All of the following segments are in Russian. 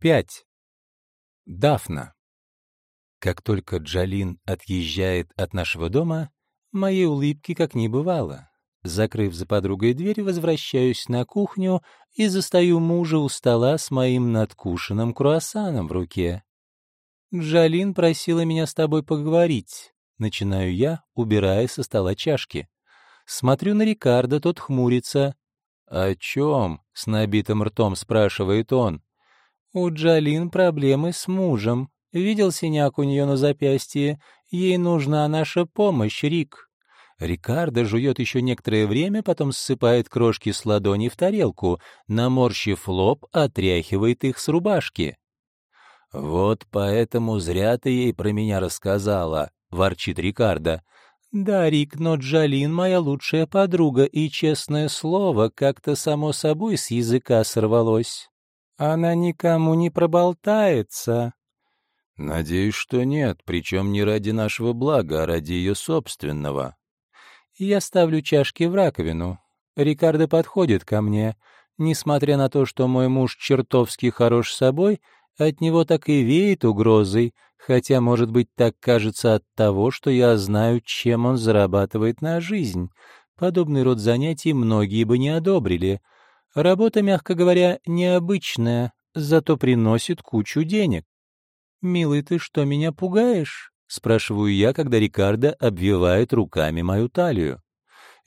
5. Дафна. Как только Джалин отъезжает от нашего дома, моей улыбки как не бывало. Закрыв за подругой дверь, возвращаюсь на кухню и застаю мужа у стола с моим надкушенным круассаном в руке. «Джалин просила меня с тобой поговорить», — начинаю я, убирая со стола чашки. Смотрю на Рикардо, тот хмурится. «О чем?» — с набитым ртом спрашивает он. У Джалин проблемы с мужем. Видел синяк у нее на запястье? Ей нужна наша помощь, Рик. Рикардо жует еще некоторое время, потом ссыпает крошки с ладони в тарелку, наморщив лоб, отряхивает их с рубашки. «Вот поэтому зря ты ей про меня рассказала», — ворчит Рикардо. «Да, Рик, но Джалин моя лучшая подруга, и, честное слово, как-то само собой с языка сорвалось». Она никому не проболтается. Надеюсь, что нет, причем не ради нашего блага, а ради ее собственного. Я ставлю чашки в раковину. Рикардо подходит ко мне. Несмотря на то, что мой муж чертовски хорош собой, от него так и веет угрозой, хотя, может быть, так кажется от того, что я знаю, чем он зарабатывает на жизнь. Подобный род занятий многие бы не одобрили — Работа, мягко говоря, необычная, зато приносит кучу денег. «Милый, ты что, меня пугаешь?» — спрашиваю я, когда Рикардо обвивает руками мою талию.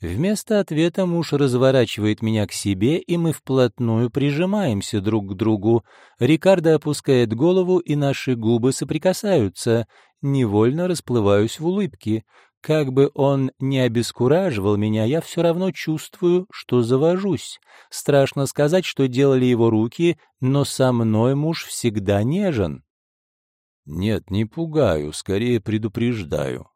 Вместо ответа муж разворачивает меня к себе, и мы вплотную прижимаемся друг к другу. Рикардо опускает голову, и наши губы соприкасаются. Невольно расплываюсь в улыбке. Как бы он ни обескураживал меня, я все равно чувствую, что завожусь. Страшно сказать, что делали его руки, но со мной муж всегда нежен. Нет, не пугаю, скорее предупреждаю.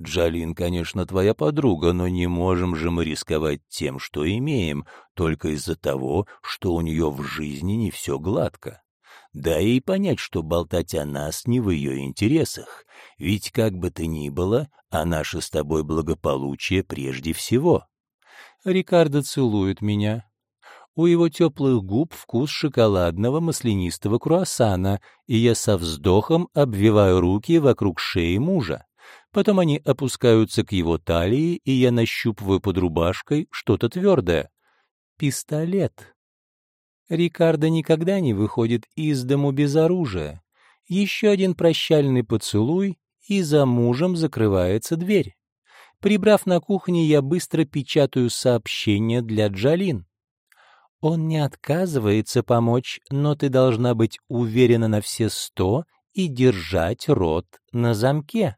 Джалин, конечно, твоя подруга, но не можем же мы рисковать тем, что имеем, только из-за того, что у нее в жизни не все гладко. Дай ей понять, что болтать о нас не в ее интересах, ведь как бы то ни было, а наше с тобой благополучие прежде всего. Рикардо целует меня. У его теплых губ вкус шоколадного маслянистого круассана, и я со вздохом обвиваю руки вокруг шеи мужа. Потом они опускаются к его талии, и я нащупываю под рубашкой что-то твердое. Пистолет. Рикардо никогда не выходит из дому без оружия. Еще один прощальный поцелуй, и за мужем закрывается дверь. Прибрав на кухне, я быстро печатаю сообщение для Джалин. Он не отказывается помочь, но ты должна быть уверена на все сто и держать рот на замке.